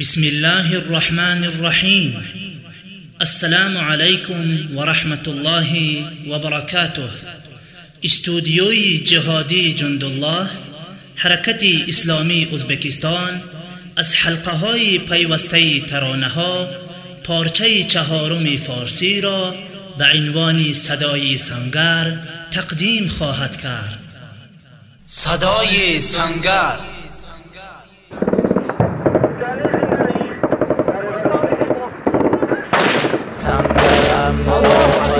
بسم الله الرحمن الرحیم السلام علیکم و رحمت الله و برکاته استودیوی جهادی جندالله حرکت اسلامی ازبکستان از حلقه های پیوسته ترانه ها پارچه چهارم فارسی را به عنوان صدای سنگر تقدیم خواهد کرد صدای سنگر سنگرم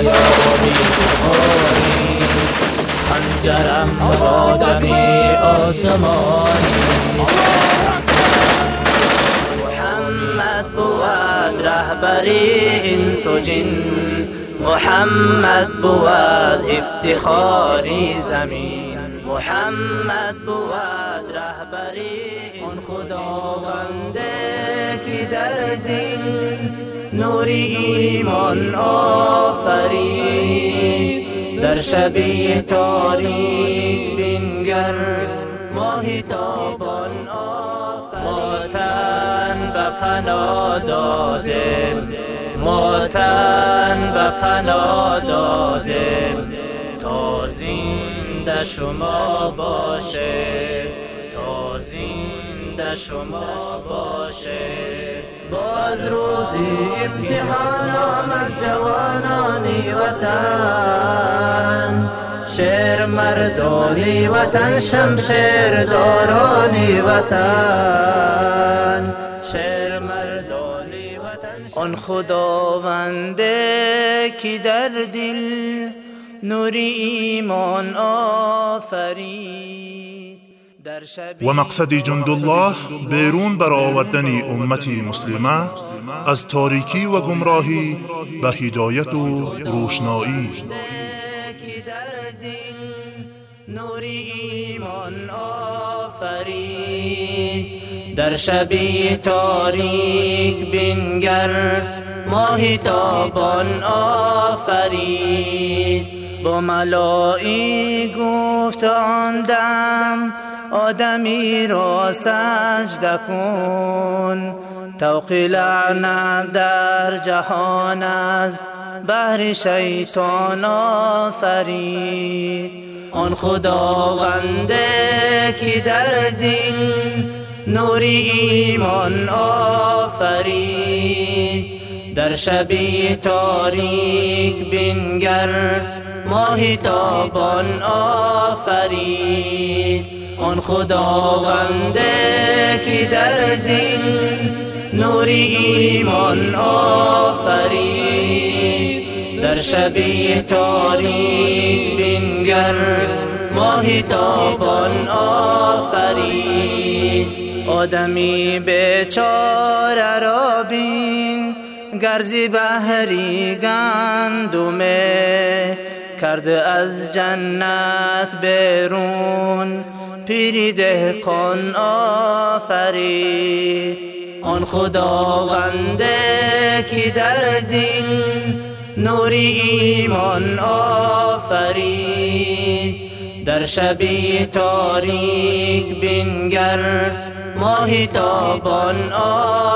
یاری بخاری خنجرم مبادمی آسمانی. محمد بود رهبری انس جن محمد بود افتخاری زمین. محمد بود رهبری اون خداونده که در دل نور ایمان آفرید در شبی تاریک بینگر ماه تابان آفرید به فنا داده ما تن به فنا داده تا زنده شما باشه. تا شما باشه. باز روزی امتحان آمد جوانانی وطن. شعر مردانی وطن شمشیر دارانی وطن. شعر مردانی وطن آن خداونده که در دل نور ایمان آفرید. و مقصد جندالله بیرون برآوردن امتی مسلمه از تاریکی و گمراهی به هدایت و روشنایی. در دل نور ایمان آفرید. در شبی تاریک بینگر ماه تابان آفرید. با ملایی گفت آن دم آدمی را سجده کن. توق لعنت در جهان از بهر شیطان آفرید. آن خداونده که در دل نور ایمان آفرید. در شبی تاریک بینگر ماه تابان آفرید. آن خداونده که در دل نور ایمان آفرید. در شبی تاریک بینگر ماه تابان آفرید. آدمی بیچاره را بین گرزی بهری گندومه کرده از جنت بیرون پیری دهقان آفرید. آن خداونده که در دل نور ایمان آفرید. در شبی تاریک بینگر ماه تابان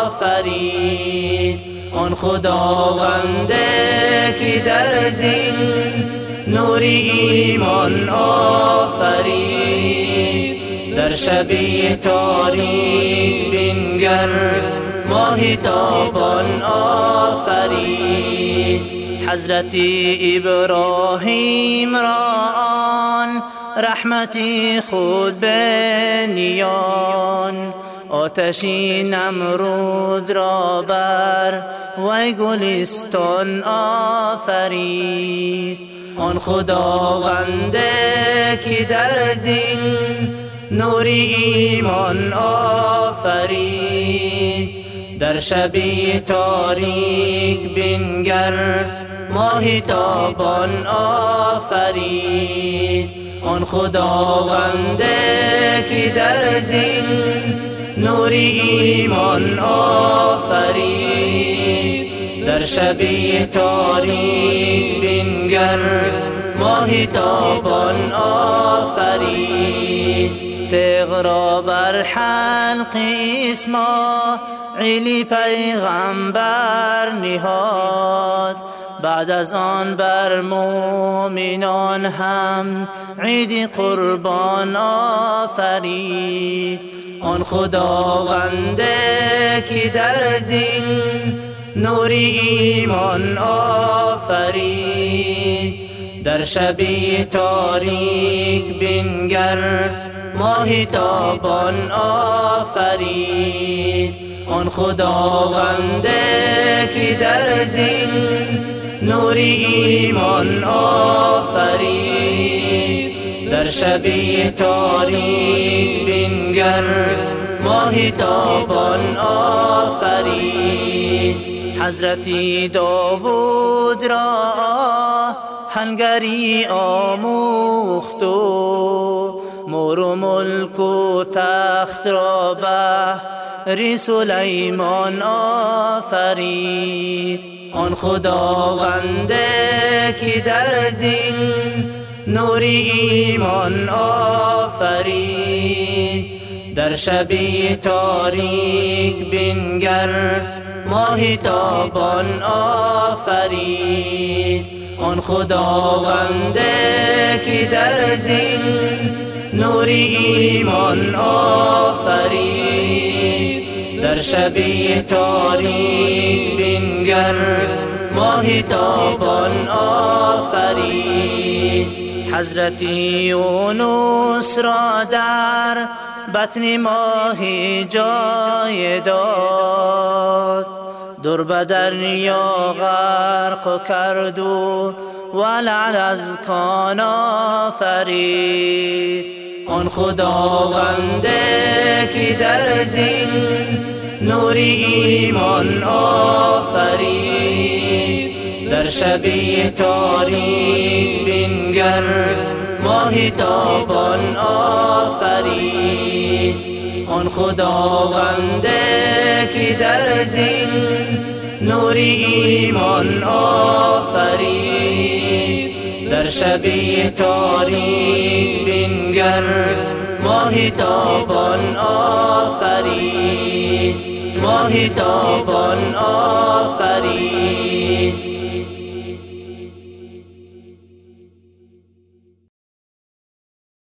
آفرید. آن خداونده که در دل نور ایمان آفرید. در شبی تاریک بینگر ماه تابان آفرید. حضرت ابراهیم را آن رحمتی خود بنیان. آتشی نمرود را بر وی گلستان آفرید. آن خداونده که در دل نور ایمان آفرید در شبی تاریک بینگر ماه تابان آفرید آن خداونده که در دل نور ایمان آفرید در شبی تاریک بینگر ماه تابان آفرید تغرا بر حلق اسماعیلی پیغمبر نهاد. بعد از آن بر مؤمنان هم عید قربان آفرید. آن خداونده که در دل نوری ایمان آفرید. در شبی تاریک بنگر ماهی تابان آفرید آن خداونده که در دل نوری ایمان آفرید در شبی تاریک بنگر ماهی تابان آفرید حضرتی داوود را هنگری آموخت مور و ملک و تخت را بهر سلیمان آفرید. آن خداونده که در دل نوری ایمان آفرید. در شبی تاریک بنگر ماهی تابان آفرید. آن خداونده که در دل نوری ایمان آفرید در شبی تاریک بنگر ماهی تابان آفرید حضرت یونس را در بطن ماهی جای داد. در بدر یا غرق کرد و ولعل از کان آفرید آن خداونده که در دل نوری ایمان آفرید. در شبی تاریک بنگر ماهی تابان آفرید. آن خداونده که در دل نوری ایمان آفرید. در شبی تاریک بنگر ماهی تابان آفرید. ماهی تابان آفرید.